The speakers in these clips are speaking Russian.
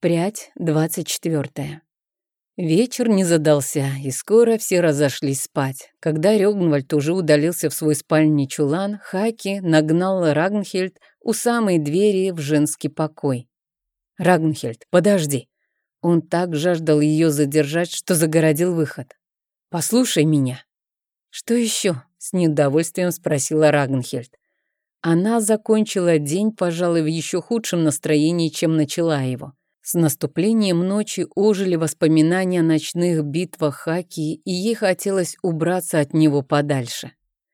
Прядь двадцать четвертая. Вечер не задался, и скоро все разошлись спать. Когда Рёгнвальд уже удалился в свой спальный чулан, Хаки нагнал Рагнхельд у самой двери в женский покой. «Рагнхельд, подожди!» Он так жаждал ее задержать, что загородил выход. «Послушай меня!» «Что еще?» — с неудовольствием спросила Рагнхельд. Она закончила день, пожалуй, в еще худшем настроении, чем начала его. С наступлением ночи ожили воспоминания о ночных битвах Хаки, и ей хотелось убраться от него подальше.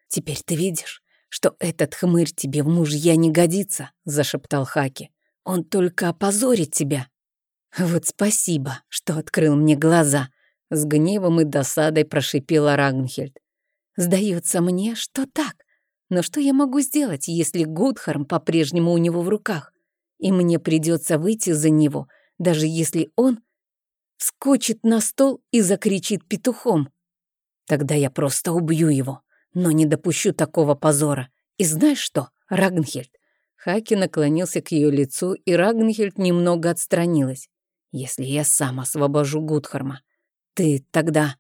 «Теперь ты видишь, что этот хмырь тебе в мужья не годится», — зашептал Хаки. «Он только опозорит тебя». «Вот спасибо, что открыл мне глаза», — с гневом и досадой прошипела Рагнхельд. «Сдается мне, что так. Но что я могу сделать, если Гудхарм по-прежнему у него в руках? И мне придется выйти за него — даже если он скочит на стол и закричит петухом. Тогда я просто убью его, но не допущу такого позора. И знаешь что, Рагнхельд? Хаки наклонился к ее лицу, и Рагнхельд немного отстранилась. Если я сам освобожу Гудхарма, ты тогда...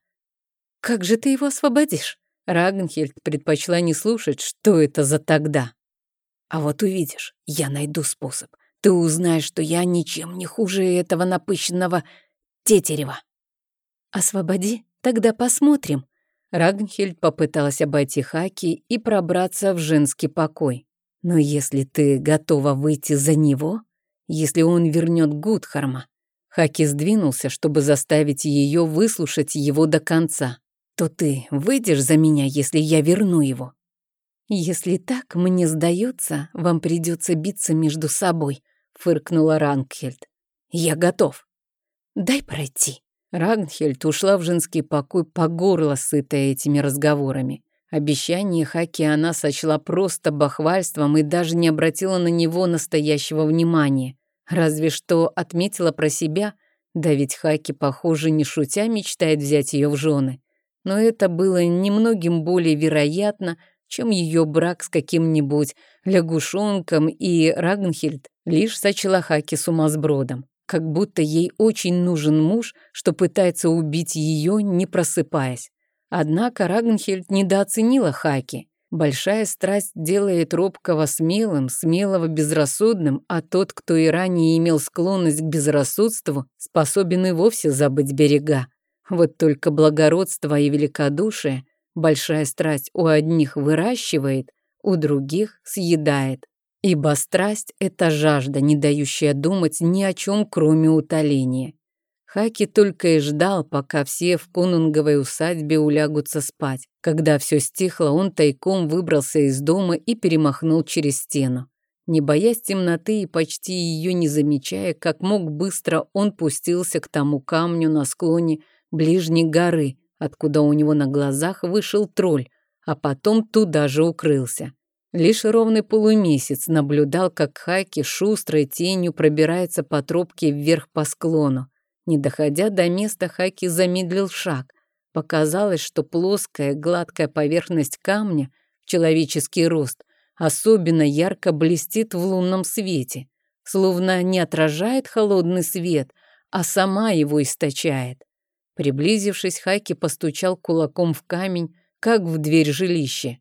Как же ты его освободишь? Рагнхельд предпочла не слушать, что это за тогда. А вот увидишь, я найду способ. Ты узнаешь, что я ничем не хуже этого напыщенного тетерева. Освободи, тогда посмотрим. Рагнхельд попыталась обойти Хаки и пробраться в женский покой. Но если ты готова выйти за него, если он вернет Гудхарма, Хаки сдвинулся, чтобы заставить ее выслушать его до конца, то ты выйдешь за меня, если я верну его. Если так, мне сдается, вам придется биться между собой, — фыркнула Рангхельд. «Я готов». «Дай пройти». Рагнхельд ушла в женский покой по горло, сытая этими разговорами. Обещание Хаки она сочла просто бахвальством и даже не обратила на него настоящего внимания. Разве что отметила про себя, да ведь Хаки, похоже, не шутя мечтает взять ее в жены. Но это было немногим более вероятно, чем ее брак с каким-нибудь лягушонком, и Рагнхельд лишь сочла Хаки сумасбродом, как будто ей очень нужен муж, что пытается убить ее, не просыпаясь. Однако Рагнхельд недооценила Хаки. Большая страсть делает робкого смелым, смелого безрассудным, а тот, кто и ранее имел склонность к безрассудству, способен и вовсе забыть берега. Вот только благородство и великодушие большая страсть у одних выращивает, у других съедает. Ибо страсть — это жажда, не дающая думать ни о чем, кроме утоления. Хаки только и ждал, пока все в конунговой усадьбе улягутся спать. Когда все стихло, он тайком выбрался из дома и перемахнул через стену. Не боясь темноты и почти ее не замечая, как мог быстро он пустился к тому камню на склоне ближней горы, откуда у него на глазах вышел тролль, а потом туда же укрылся. Лишь ровный полумесяц наблюдал, как Хаки шустрой тенью пробирается по тропке вверх по склону. Не доходя до места, Хаки замедлил шаг. Показалось, что плоская, гладкая поверхность камня, человеческий рост, особенно ярко блестит в лунном свете, словно не отражает холодный свет, а сама его источает. Приблизившись, Хаки постучал кулаком в камень, как в дверь жилища.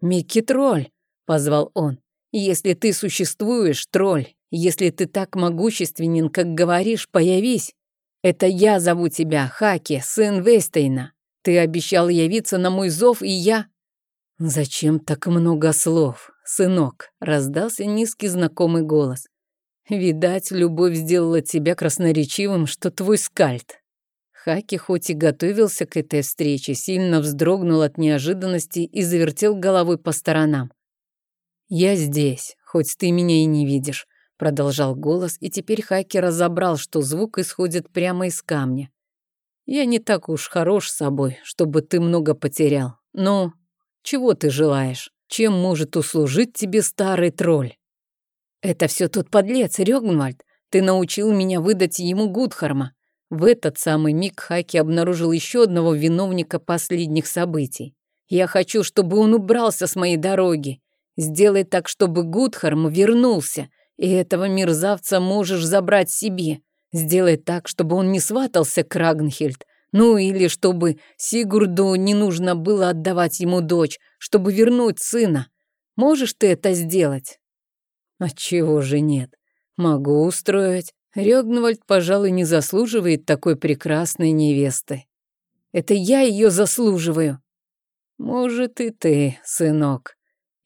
«Микки Тролль!» — позвал он. «Если ты существуешь, Тролль, если ты так могущественен, как говоришь, появись. Это я зову тебя, Хаки, сын Вестейна. Ты обещал явиться на мой зов, и я...» «Зачем так много слов, сынок?» — раздался низкий знакомый голос. «Видать, любовь сделала тебя красноречивым, что твой скальд. Хаки хоть и готовился к этой встрече, сильно вздрогнул от неожиданности и завертел головой по сторонам. «Я здесь, хоть ты меня и не видишь», — продолжал голос, и теперь Хаки разобрал, что звук исходит прямо из камня. «Я не так уж хорош собой, чтобы ты много потерял. Ну, чего ты желаешь? Чем может услужить тебе старый тролль?» «Это все тот подлец, Рёгнвальд. Ты научил меня выдать ему Гудхарма. В этот самый миг Хаки обнаружил еще одного виновника последних событий. «Я хочу, чтобы он убрался с моей дороги. Сделай так, чтобы Гудхарм вернулся, и этого мерзавца можешь забрать себе. Сделай так, чтобы он не сватался к Рагнхельд, ну или чтобы Сигурду не нужно было отдавать ему дочь, чтобы вернуть сына. Можешь ты это сделать? Отчего же нет? Могу устроить. Рёгнвальд, пожалуй, не заслуживает такой прекрасной невесты. Это я ее заслуживаю. Может, и ты, сынок.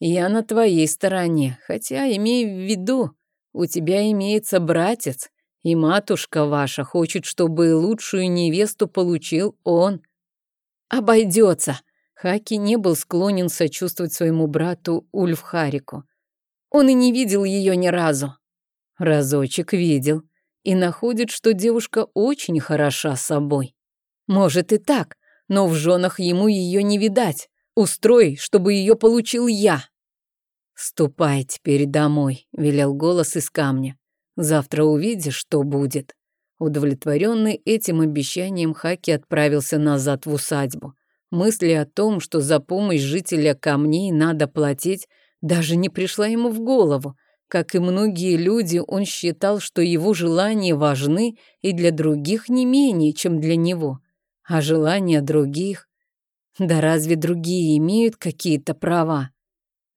Я на твоей стороне, хотя, имей в виду, у тебя имеется братец, и матушка ваша хочет, чтобы лучшую невесту получил он. Обойдется. Хаки не был склонен сочувствовать своему брату Ульфхарику. Он и не видел ее ни разу. Разочек видел и находит, что девушка очень хороша собой. Может и так, но в женах ему ее не видать. Устрой, чтобы ее получил я. «Ступай теперь домой», — велел голос из камня. Завтра увидишь, что будет». Удовлетворенный этим обещанием, Хаки отправился назад в усадьбу. Мысли о том, что за помощь жителя камней надо платить, даже не пришла ему в голову. Как и многие люди, он считал, что его желания важны и для других не менее, чем для него. А желания других... Да разве другие имеют какие-то права?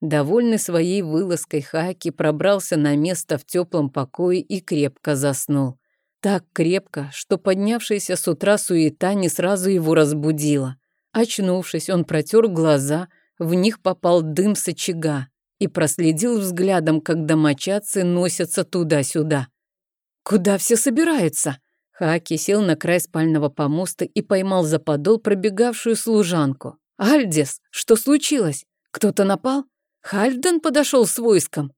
Довольный своей вылазкой, Хаки пробрался на место в теплом покое и крепко заснул. Так крепко, что поднявшаяся с утра суета не сразу его разбудила. Очнувшись, он протер глаза, в них попал дым с очага и проследил взглядом, как домочадцы носятся туда-сюда. «Куда все собираются?» Хаки сел на край спального помоста и поймал за подол пробегавшую служанку. «Альдис, что случилось? Кто-то напал?» Хальфдан подошел с войском.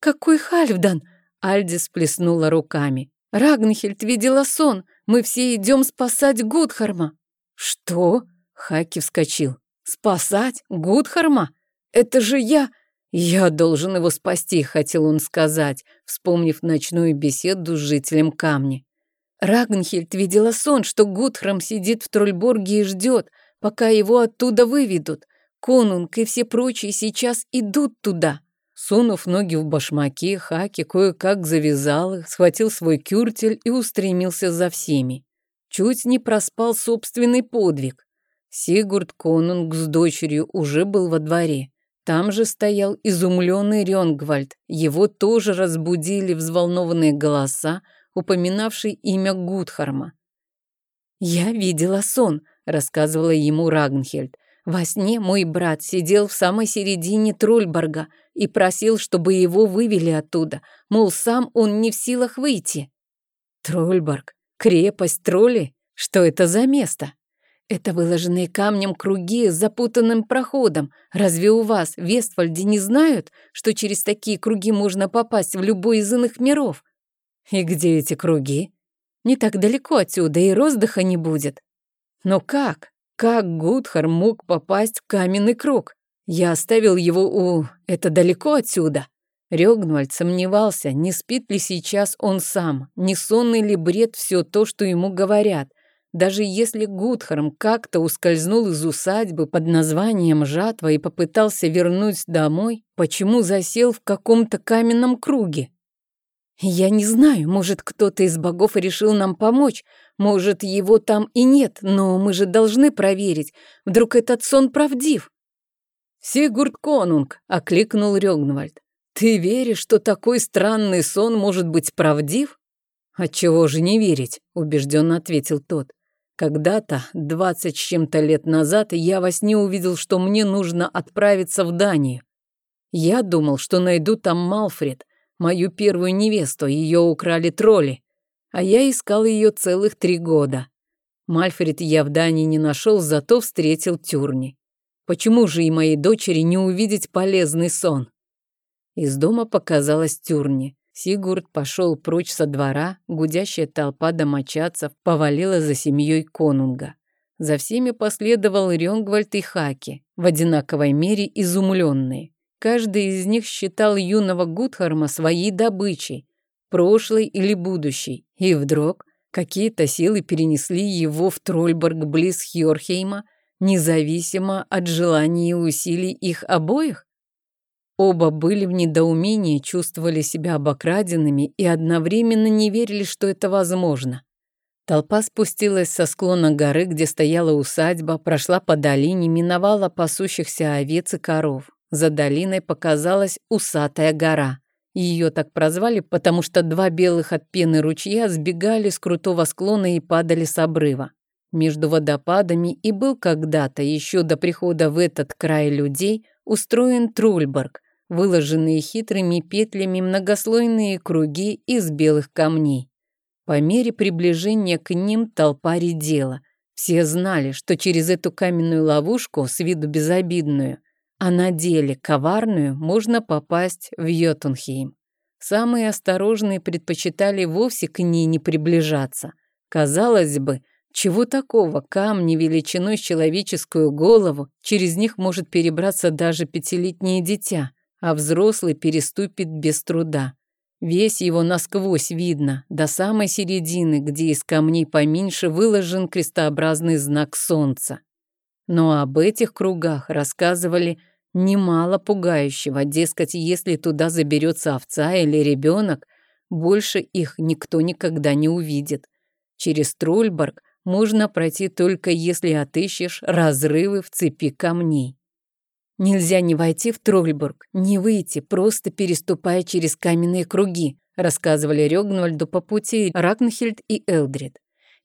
«Какой Хальфдан?» Альдис плеснула руками. «Рагнхельд видела сон. Мы все идем спасать Гудхарма». «Что?» Хаки вскочил. «Спасать? Гудхарма? Это же я...» «Я должен его спасти», — хотел он сказать, вспомнив ночную беседу с жителем камня. Рагнхельд видела сон, что Гудхрам сидит в Трольборге и ждет, пока его оттуда выведут. Конунг и все прочие сейчас идут туда. Сунув ноги в башмаки, Хаки кое-как завязал их, схватил свой кюртель и устремился за всеми. Чуть не проспал собственный подвиг. Сигурд Конунг с дочерью уже был во дворе. Там же стоял изумленный Рёнгвальд. Его тоже разбудили взволнованные голоса, упоминавшие имя Гудхарма. «Я видела сон», — рассказывала ему Рагнхельд. Во сне мой брат сидел в самой середине Трольборга и просил, чтобы его вывели оттуда, мол, сам он не в силах выйти. Трольборг, крепость тролли? Что это за место? Это выложенные камнем круги с запутанным проходом. Разве у вас в Вестфальде не знают, что через такие круги можно попасть в любой из иных миров? И где эти круги? Не так далеко отсюда и роздыха не будет. Но как? Как Гудхар мог попасть в каменный круг? Я оставил его у... Это далеко отсюда. Рёгнвальд сомневался, не спит ли сейчас он сам, не сонный ли бред все то, что ему говорят. Даже если Гудхарм как-то ускользнул из усадьбы под названием «Жатва» и попытался вернуть домой, почему засел в каком-то каменном круге? «Я не знаю, может, кто-то из богов решил нам помочь, может, его там и нет, но мы же должны проверить. Вдруг этот сон правдив?» «Сигурд Конунг!» — окликнул Рёгнвальд. «Ты веришь, что такой странный сон может быть правдив?» «Отчего же не верить?» — убежденно ответил тот. «Когда-то, двадцать с чем-то лет назад, я во сне увидел, что мне нужно отправиться в Данию. Я думал, что найду там Малфред, мою первую невесту, ее украли тролли а я искал ее целых три года. Мальфред я в Дании не нашел, зато встретил Тюрни. Почему же и моей дочери не увидеть полезный сон? Из дома показалась Тюрни. Сигурд пошел прочь со двора, гудящая толпа домочадцев повалила за семьей конунга. За всеми последовал Рёнгвальд и Хаки, в одинаковой мере изумленные. Каждый из них считал юного Гудхарма своей добычей, прошлый или будущий, и вдруг какие-то силы перенесли его в Трольборг близ Хьорхейма, независимо от желаний и усилий их обоих? Оба были в недоумении, чувствовали себя обокраденными и одновременно не верили, что это возможно. Толпа спустилась со склона горы, где стояла усадьба, прошла по долине, миновала пасущихся овец и коров. За долиной показалась усатая гора. Ее так прозвали, потому что два белых от пены ручья сбегали с крутого склона и падали с обрыва. Между водопадами и был когда-то, еще до прихода в этот край людей, устроен Трульборг, выложенные хитрыми петлями многослойные круги из белых камней. По мере приближения к ним толпа редела. Все знали, что через эту каменную ловушку, с виду безобидную, а на деле коварную, можно попасть в Йотунхейм. Самые осторожные предпочитали вовсе к ней не приближаться. Казалось бы, чего такого, камни величиной с человеческую голову, через них может перебраться даже пятилетнее дитя а взрослый переступит без труда. Весь его насквозь видно, до самой середины, где из камней поменьше выложен крестообразный знак солнца. Но об этих кругах рассказывали немало пугающего, дескать, если туда заберется овца или ребенок, больше их никто никогда не увидит. Через Трольборг можно пройти только если отыщешь разрывы в цепи камней. Нельзя не войти в Трольбург, не выйти, просто переступая через каменные круги, рассказывали Рёгнвальду по пути Рагнхильд и Элдрид.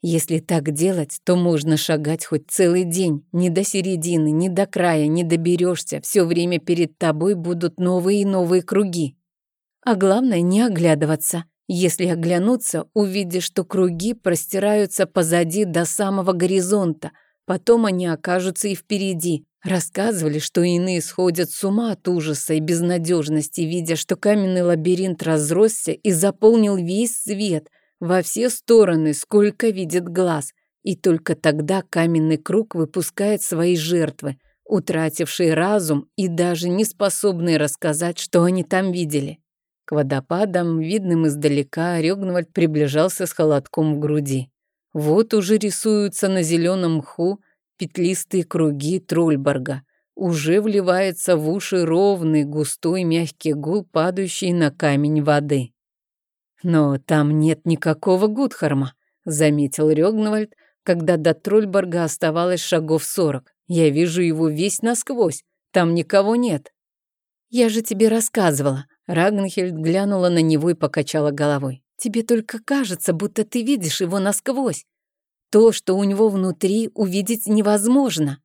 Если так делать, то можно шагать хоть целый день. Ни до середины, ни до края не доберешься. Все время перед тобой будут новые и новые круги. А главное, не оглядываться. Если оглянуться, увидишь, что круги простираются позади до самого горизонта. Потом они окажутся и впереди. Рассказывали, что иные сходят с ума от ужаса и безнадежности, видя, что каменный лабиринт разросся и заполнил весь свет во все стороны, сколько видит глаз. И только тогда каменный круг выпускает свои жертвы, утратившие разум и даже не способные рассказать, что они там видели. К водопадам, видным издалека, Рёгнвальд приближался с холодком в груди. Вот уже рисуются на зеленом мху петлистые круги Трольборга. Уже вливается в уши ровный, густой, мягкий гул, падающий на камень воды. «Но там нет никакого Гудхарма», — заметил Рёгнвальд, когда до Трольборга оставалось шагов сорок. «Я вижу его весь насквозь. Там никого нет». «Я же тебе рассказывала». Рагнхельд глянула на него и покачала головой. «Тебе только кажется, будто ты видишь его насквозь. То, что у него внутри, увидеть невозможно.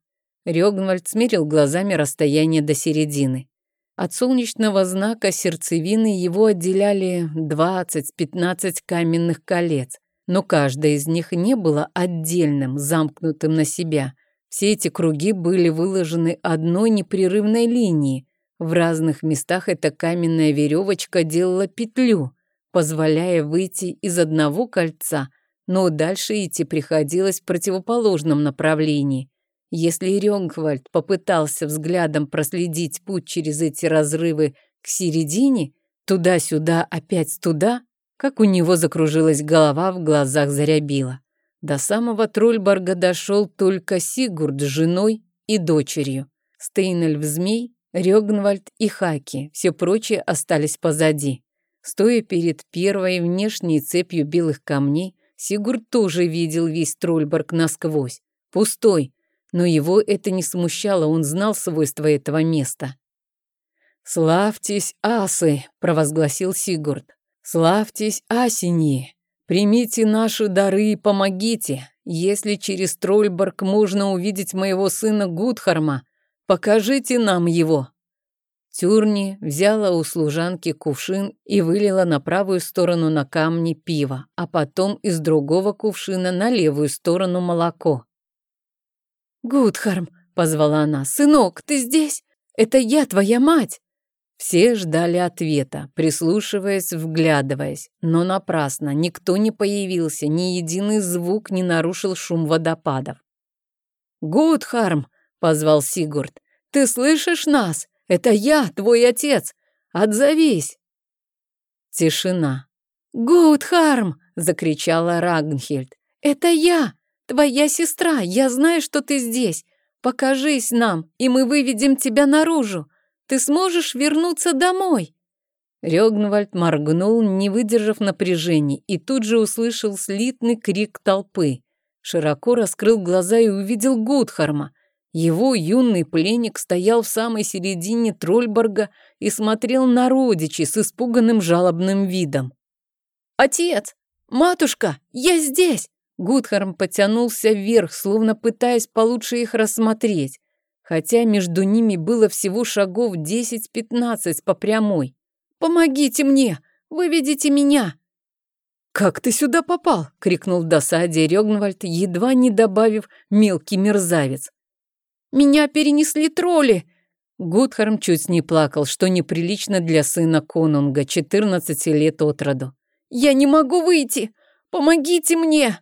Рёгнвальд смерил глазами расстояние до середины. От солнечного знака сердцевины его отделяли 20-15 каменных колец, но каждое из них не было отдельным, замкнутым на себя. Все эти круги были выложены одной непрерывной линией. В разных местах эта каменная веревочка делала петлю, позволяя выйти из одного кольца – но дальше идти приходилось в противоположном направлении. Если Рёнгвальд попытался взглядом проследить путь через эти разрывы к середине, туда-сюда, опять туда, как у него закружилась голова, в глазах зарябила. До самого Трольборга дошел только Сигурд с женой и дочерью. Стейнельв-змей, Рёгнвальд и Хаки, все прочие остались позади. Стоя перед первой внешней цепью белых камней, Сигурд тоже видел весь Трольборг насквозь. Пустой. Но его это не смущало, он знал свойства этого места. «Славьтесь, асы!» — провозгласил Сигурд. «Славьтесь, асени! Примите наши дары и помогите! Если через Трольборг можно увидеть моего сына Гудхарма, покажите нам его!» Тюрни взяла у служанки кувшин и вылила на правую сторону на камни пиво, а потом из другого кувшина на левую сторону молоко. «Гудхарм!» — позвала она. «Сынок, ты здесь? Это я, твоя мать!» Все ждали ответа, прислушиваясь, вглядываясь, но напрасно, никто не появился, ни единый звук не нарушил шум водопадов. «Гудхарм!» — позвал Сигурд. «Ты слышишь нас? Это я, твой отец! Отзовись!» Тишина. «Гудхарм!» — закричала Рагнхельд. «Это я, твоя сестра! Я знаю, что ты здесь! Покажись нам, и мы выведем тебя наружу! ты сможешь вернуться домой?» Рёгнвальд моргнул, не выдержав напряжения, и тут же услышал слитный крик толпы. Широко раскрыл глаза и увидел Гудхарма. Его юный пленник стоял в самой середине Трольборга и смотрел на родичей с испуганным жалобным видом. «Отец! Матушка! Я здесь!» Гудхарм потянулся вверх, словно пытаясь получше их рассмотреть, хотя между ними было всего шагов 10-15 по прямой. «Помогите мне! Выведите меня!» «Как ты сюда попал?» — крикнул в досаде Рёгнвальд, едва не добавив «мелкий мерзавец». «Меня перенесли тролли!» Гудхарм чуть не плакал, что неприлично для сына конунга, 14 лет от роду. «Я не могу выйти! Помогите мне!»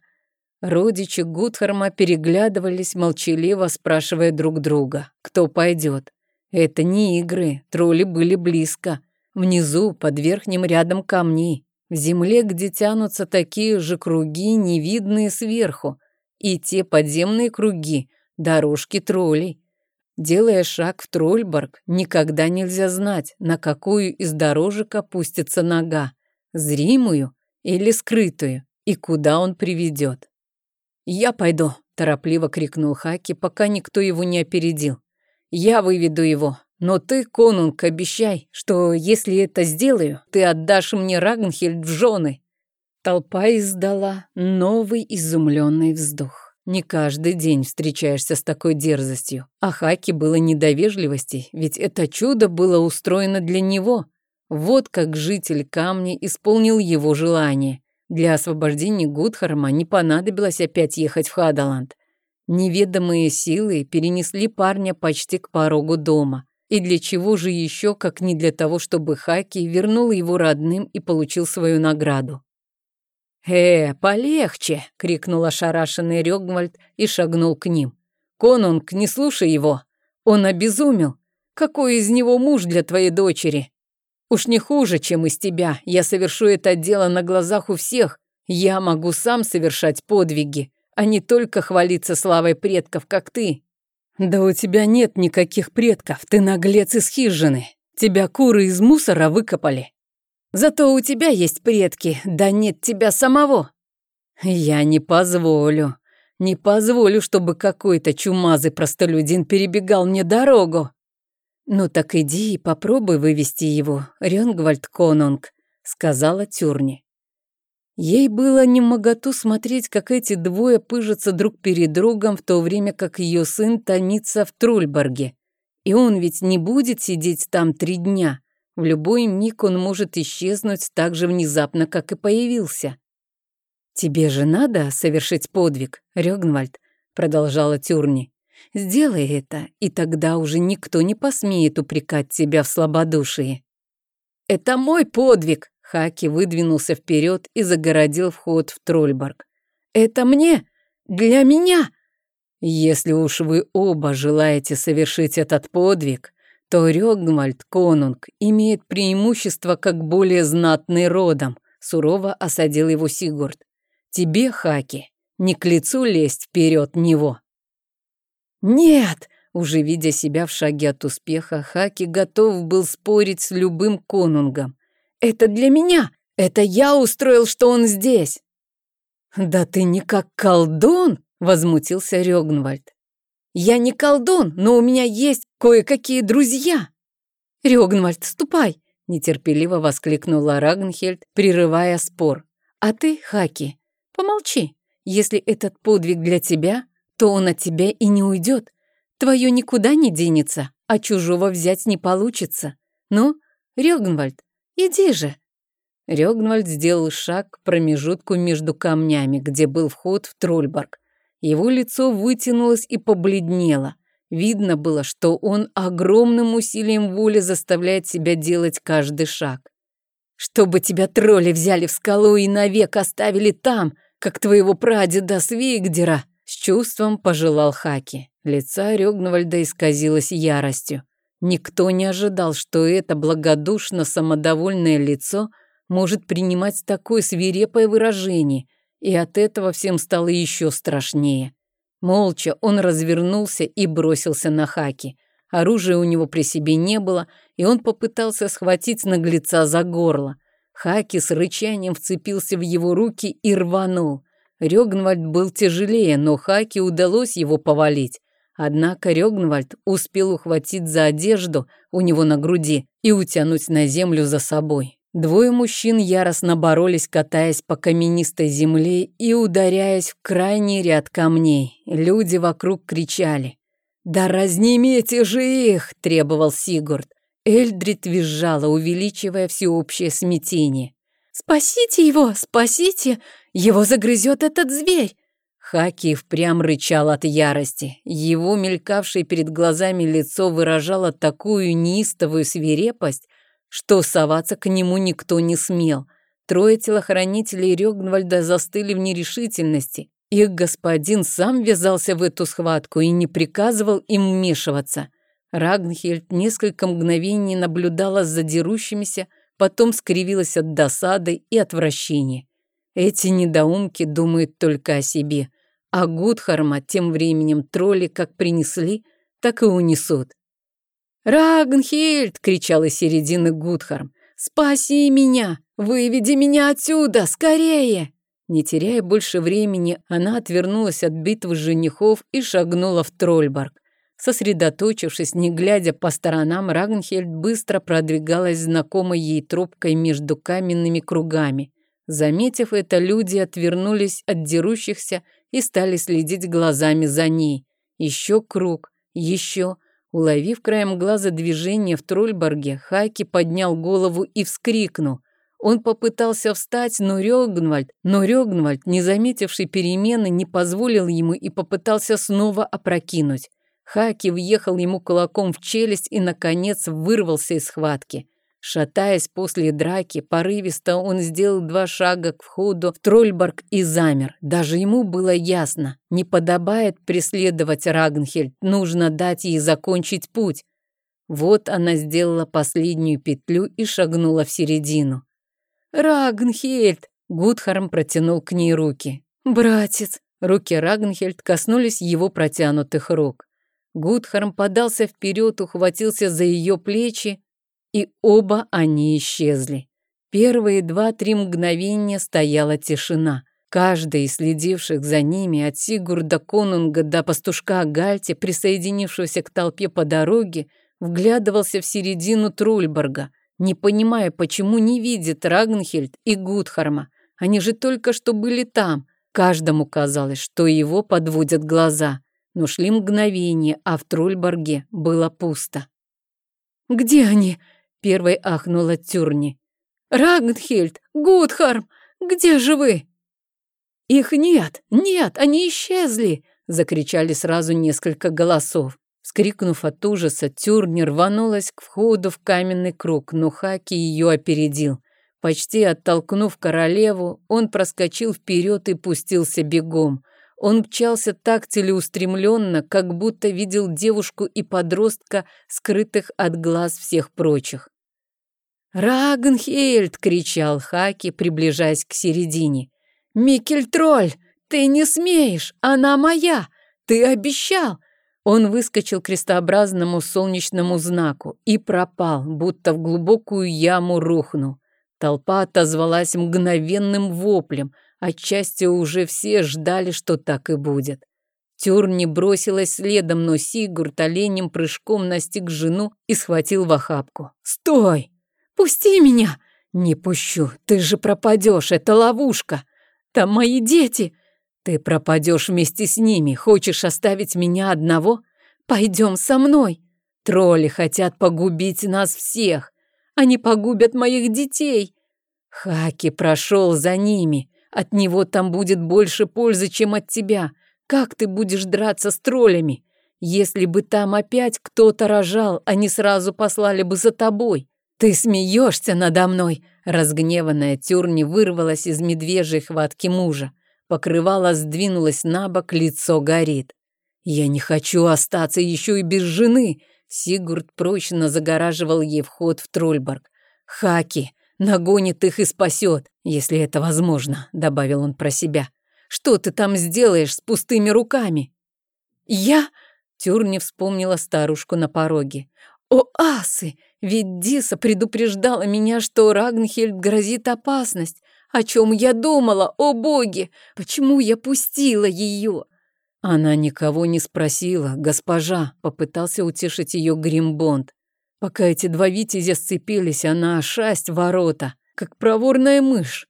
Родичи Гудхарма переглядывались, молчаливо спрашивая друг друга, кто пойдет. Это не игры, тролли были близко. Внизу, под верхним рядом камней. В земле, где тянутся такие же круги, невидные сверху. И те подземные круги, дорожки троллей. Делая шаг в Трольборг, никогда нельзя знать, на какую из дорожек опустится нога, зримую или скрытую, и куда он приведет. «Я пойду», – торопливо крикнул Хаки, пока никто его не опередил. «Я выведу его, но ты, конунг, обещай, что если это сделаю, ты отдашь мне Рагнхельд в жены». Толпа издала новый изумленный вздох. Не каждый день встречаешься с такой дерзостью. А Хаки было недовежливости, ведь это чудо было устроено для него. Вот как житель камня исполнил его желание. Для освобождения Гудхарма не понадобилось опять ехать в Хадаланд. Неведомые силы перенесли парня почти к порогу дома. И для чего же еще, как не для того, чтобы Хаки вернул его родным и получил свою награду. «Э, полегче!» — крикнул ошарашенный Рёгвальд и шагнул к ним. «Конунг, не слушай его! Он обезумел! Какой из него муж для твоей дочери? Уж не хуже, чем из тебя. Я совершу это дело на глазах у всех. Я могу сам совершать подвиги, а не только хвалиться славой предков, как ты». «Да у тебя нет никаких предков, ты наглец из хижины. Тебя куры из мусора выкопали. Зато у тебя есть предки, да нет тебя самого. Я не позволю, не позволю, чтобы какой-то чумазый простолюдин перебегал мне дорогу. Ну так иди и попробуй вывести его, Рёнгвальд Конунг, сказала Тюрни. Ей было не моготу смотреть, как эти двое пыжатся друг перед другом, в то время как ее сын томится в Трульборге. И он ведь не будет сидеть там три дня. В любой миг он может исчезнуть так же внезапно, как и появился. «Тебе же надо совершить подвиг, Рёгнвальд», — продолжала Тюрни. «Сделай это, и тогда уже никто не посмеет упрекать тебя в слабодушии». «Это мой подвиг!» — Хаки выдвинулся вперед и загородил вход в Трольборг. «Это мне! Для меня!» «Если уж вы оба желаете совершить этот подвиг, то Рёгнвальд Конунг имеет преимущество как более знатный родом, сурово осадил его Сигурд. Тебе, Хаки, не к лицу лезть вперед него. Нет! Уже видя себя в шаге от успеха, Хаки готов был спорить с любым конунгом. «Это для меня! Это я устроил, что он здесь!» «Да ты не как колдун!» — возмутился Рёгнвальд. Я не колдун, но у меня есть кое-какие друзья. Рёгнвальд, ступай, нетерпеливо воскликнула Рагнхельд, прерывая спор. А ты, Хаки, помолчи. Если этот подвиг для тебя, то он от тебя и не уйдет. Твое никуда не денется, а чужого взять не получится. Ну, Рёгнвальд, иди же. Рёгнвальд сделал шаг к промежутку между камнями, где был вход в Трольборг. Его лицо вытянулось и побледнело. Видно было, что он огромным усилием воли заставляет себя делать каждый шаг. «Чтобы тебя тролли взяли в скалу и навек оставили там, как твоего прадеда Свигдера!» С чувством пожелал Хаки. Лица Рёгнвальда исказилось яростью. Никто не ожидал, что это благодушно самодовольное лицо может принимать такое свирепое выражение – и от этого всем стало еще страшнее. Молча он развернулся и бросился на Хаки. оружия у него при себе не было, и он попытался схватить наглеца за горло. Хаки с рычанием вцепился в его руки и рванул. Рёгнвальд был тяжелее, но Хаки удалось его повалить. Однако Рёгнвальд успел ухватить за одежду у него на груди и утянуть на землю за собой. Двое мужчин яростно боролись, катаясь по каменистой земле и ударяясь в крайний ряд камней. Люди вокруг кричали. «Да разнимите же их!» – требовал Сигурд. Эльдрид визжала, увеличивая всеобщее смятение. «Спасите его! Спасите! Его загрызет этот зверь!» Хаки впрямь рычал от ярости. Его мелькавшее перед глазами лицо выражало такую неистовую свирепость, что соваться к нему никто не смел. Трое телохранителей Рёгнвальда застыли в нерешительности. Их господин сам ввязался в эту схватку и не приказывал им вмешиваться. Рагнхельд несколько мгновений наблюдала за дерущимися, потом скривилась от досады и отвращения. Эти недоумки думают только о себе. А Гудхарма тем временем тролли как принесли, так и унесут. «Рагнхильд!» — кричал из середины Гудхарм. «Спаси меня! Выведи меня отсюда! Скорее!» Не теряя больше времени, она отвернулась от битвы женихов и шагнула в Трольборг. Сосредоточившись, не глядя по сторонам, Рагнхельд быстро продвигалась знакомой ей тропкой между каменными кругами. Заметив это, люди отвернулись от дерущихся и стали следить глазами за ней. Еще круг, еще. Уловив краем глаза движение в Трольборге, Хаки поднял голову и вскрикнул. Он попытался встать, но Рёгнвальд, но Рёгнвальд, не заметивший перемены, не позволил ему и попытался снова опрокинуть. Хаки въехал ему кулаком в челюсть и, наконец, вырвался из схватки. Шатаясь после драки, порывисто он сделал два шага к входу в Трольборг и замер. Даже ему было ясно, не подобает преследовать Рагнхельд, нужно дать ей закончить путь. Вот она сделала последнюю петлю и шагнула в середину. «Рагнхельд!» — Гудхарм протянул к ней руки. «Братец!» Руки Рагнхельд коснулись его протянутых рук. Гудхарм подался вперед, ухватился за ее плечи, и оба они исчезли. Первые два-три мгновения стояла тишина. Каждый из следивших за ними, от Сигурда Конунга до пастушка Гальти, присоединившегося к толпе по дороге, вглядывался в середину Трульборга, не понимая, почему не видит Рагнхельд и Гудхарма. Они же только что были там. Каждому казалось, что его подводят глаза. Но шли мгновения, а в Трульборге было пусто. «Где они?» Первой ахнула Тюрни. «Рагнхельд! Гудхарм! Где же вы?» «Их нет! Нет! Они исчезли!» Закричали сразу несколько голосов. Вскрикнув от ужаса, Тюрни рванулась к входу в каменный круг, но Хаки ее опередил. Почти оттолкнув королеву, он проскочил вперед и пустился бегом. Он мчался так целеустремленно, как будто видел девушку и подростка, скрытых от глаз всех прочих. «Рагнхельд!» — кричал Хаки, приближаясь к середине. «Микельтроль, ты не смеешь! Она моя! Ты обещал!» Он выскочил крестообразному солнечному знаку и пропал, будто в глубокую яму рухнул. Толпа отозвалась мгновенным воплем, отчасти уже все ждали, что так и будет. Тюрни бросилась следом, но Сигурд оленем прыжком настиг жену и схватил в охапку. «Стой!» «Пусти меня!» «Не пущу, ты же пропадешь, это ловушка! Там мои дети!» «Ты пропадешь вместе с ними, хочешь оставить меня одного? Пойдем со мной!» «Тролли хотят погубить нас всех! Они погубят моих детей!» Хаки прошел за ними, от него там будет больше пользы, чем от тебя. Как ты будешь драться с троллями? Если бы там опять кто-то рожал, они сразу послали бы за тобой. «Ты смеешься надо мной!» Разгневанная Тюрни вырвалась из медвежьей хватки мужа. Покрывало сдвинулось на бок, лицо горит. «Я не хочу остаться еще и без жены!» Сигурд прочно загораживал ей вход в Трольборг. «Хаки! Нагонит их и спасет, если это возможно», — добавил он про себя. «Что ты там сделаешь с пустыми руками?» «Я? Тюрни вспомнила старушку на пороге. «О, асы! Ведь Диса предупреждала меня, что Рагнхельд грозит опасность. О чем я думала, о боги! Почему я пустила ее?» Она никого не спросила, госпожа, попытался утешить ее Гримбонд. Пока эти два витязя сцепились, она шасть ворота, как проворная мышь.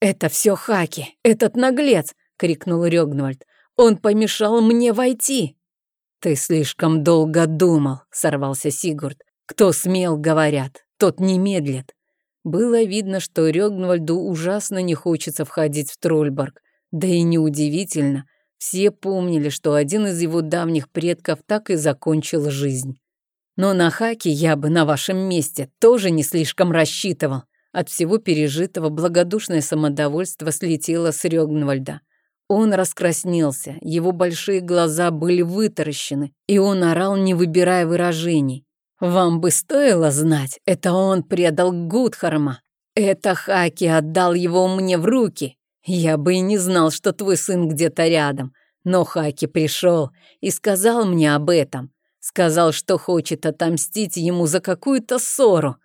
«Это все Хаки, этот наглец!» — крикнул Рёгнвальд. «Он помешал мне войти!» «Ты слишком долго думал», — сорвался Сигурд. «Кто смел, говорят, тот не медлит». Было видно, что Рёгнвальду ужасно не хочется входить в Трольборг. Да и неудивительно. Все помнили, что один из его давних предков так и закончил жизнь. Но на Хаки я бы на вашем месте тоже не слишком рассчитывал. От всего пережитого благодушное самодовольство слетело с Рёгнвальда. Он раскраснелся, его большие глаза были вытаращены, и он орал, не выбирая выражений. «Вам бы стоило знать, это он предал Гудхарма. Это Хаки отдал его мне в руки. Я бы и не знал, что твой сын где-то рядом. Но Хаки пришел и сказал мне об этом. Сказал, что хочет отомстить ему за какую-то ссору.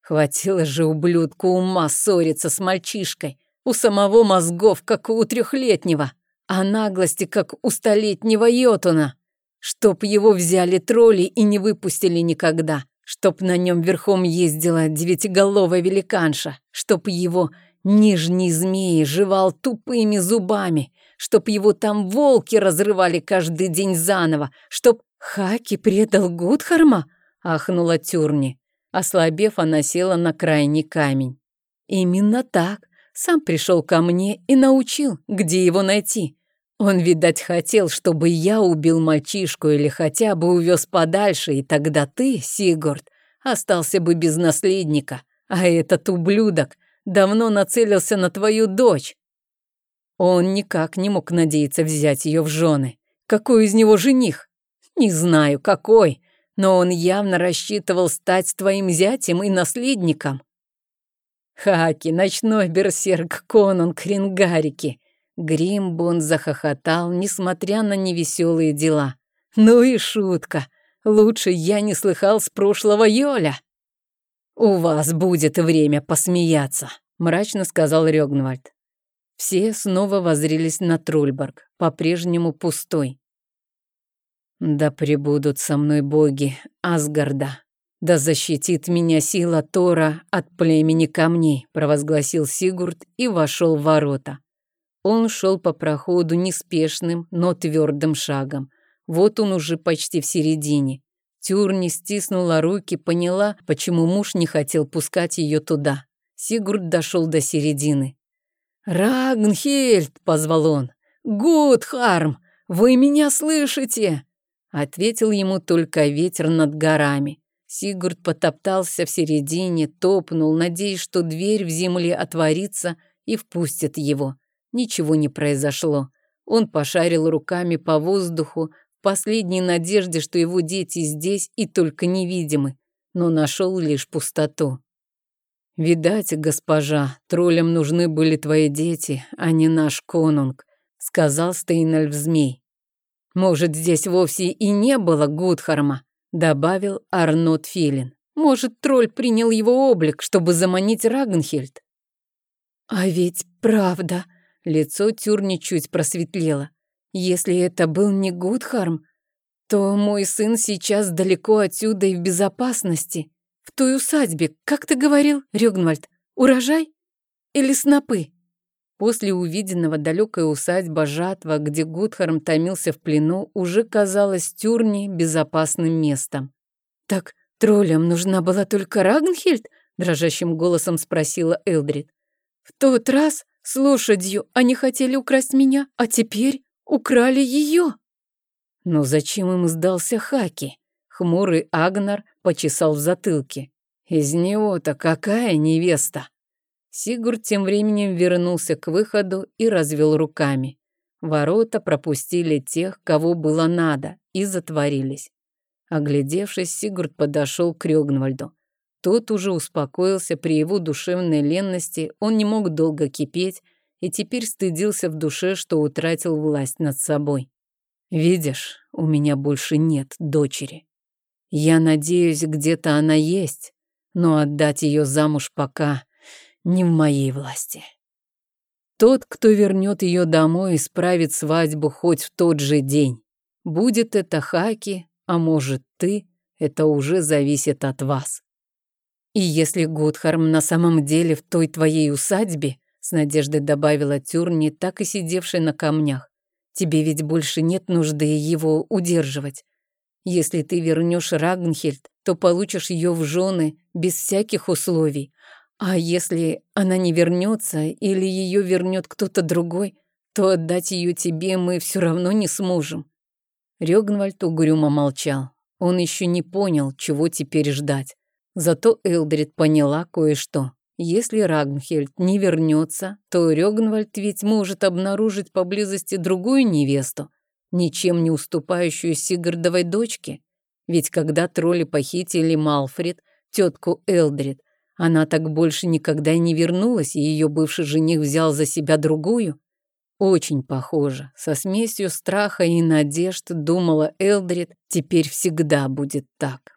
Хватило же ублюдку ума ссориться с мальчишкой. У самого мозгов, как у трехлетнего, а наглости, как у столетнего Йотуна. Чтоб его взяли тролли и не выпустили никогда. Чтоб на нем верхом ездила девятиголовая великанша. Чтоб его нижний змей жевал тупыми зубами. Чтоб его там волки разрывали каждый день заново. Чтоб Хаки предал Гудхарма? Ахнула Тюрни. Ослабев, она села на крайний камень. Именно так. Сам пришел ко мне и научил, где его найти. Он, видать, хотел, чтобы я убил мальчишку или хотя бы увез подальше, и тогда ты, Сигурд, остался бы без наследника, а этот ублюдок давно нацелился на твою дочь. Он никак не мог надеяться взять ее в жены. Какой из него жених? Не знаю, какой, но он явно рассчитывал стать твоим зятем и наследником. Хаки, ночной берсерк Конунг Рингарики. Гримбон захохотал, несмотря на невеселые дела. Ну и шутка. Лучше я не слыхал с прошлого Йоля. У вас будет время посмеяться, мрачно сказал Рёгнвальд. Все снова воззрились на Трульборг, по-прежнему пустой. Да пребудут со мной боги Асгарда, «Да защитит меня сила Тора от племени камней», провозгласил Сигурд и вошел в ворота. Он шел по проходу неспешным, но твердым шагом. Вот он уже почти в середине. Тюрни стиснула руки, поняла, почему муж не хотел пускать ее туда. Сигурд дошел до середины. «Рагнхельд!» — позвал он. «Гудхарм! Вы меня слышите?» Ответил ему только ветер над горами. Сигурд потоптался в середине, топнул, надеясь, что дверь в земле отворится и впустит его. Ничего не произошло. Он пошарил руками по воздуху в последней надежде, что его дети здесь и только невидимы, но нашел лишь пустоту. «Видать, госпожа, троллям нужны были твои дети, а не наш конунг», — сказал Стейнальф змей. «Может, здесь вовсе и не было Гудхарма?» добавил Арнот Филин. Может, тролль принял его облик, чтобы заманить Рагнхельд? А ведь правда, лицо Тюрни чуть просветлело. Если это был не Гудхарм, то мой сын сейчас далеко отсюда и в безопасности. В той усадьбе, как ты говорил, Рёгнвальд, урожай или снопы? После увиденного далекая усадьба жатва, где Гудхарм томился в плену, уже казалась тюрни безопасным местом. «Так троллям нужна была только Рагнхельд?» — дрожащим голосом спросила Элдрид. «В тот раз с лошадью они хотели украсть меня, а теперь украли ее». «Но зачем им сдался Хаки?» Хмурый Агнар почесал в затылке. «Из него-то какая невеста?» Сигурд тем временем вернулся к выходу и развел руками. Ворота пропустили тех, кого было надо, и затворились. Оглядевшись, Сигурд подошел к Рёгнвальду. Тот уже успокоился при его душевной ленности, он не мог долго кипеть и теперь стыдился в душе, что утратил власть над собой. Видишь, у меня больше нет дочери. Я надеюсь, где-то она есть, но отдать ее замуж пока не в моей власти. Тот, кто вернет ее домой, исправит свадьбу хоть в тот же день. Будет это Хаки, а может ты, это уже зависит от вас. И если Гудхарм на самом деле в той твоей усадьбе, с надеждой добавила Тюрни, так и сидевшей на камнях, тебе ведь больше нет нужды его удерживать. Если ты вернешь Рагнхельд, то получишь ее в жены без всяких условий, а если она не вернется или ее вернет кто-то другой, то отдать ее тебе мы все равно не сможем. Рёгнвальд угрюмо молчал. Он еще не понял, чего теперь ждать. Зато Элдрид поняла кое-что. Если Рагнхельд не вернется, то Рёгнвальд ведь может обнаружить поблизости другую невесту, ничем не уступающую Сигардовой дочке. Ведь когда тролли похитили Малфред, тетку Элдрид, она так больше никогда не вернулась, и ее бывший жених взял за себя другую. Очень похоже. Со смесью страха и надежд, думала Элдрид, теперь всегда будет так.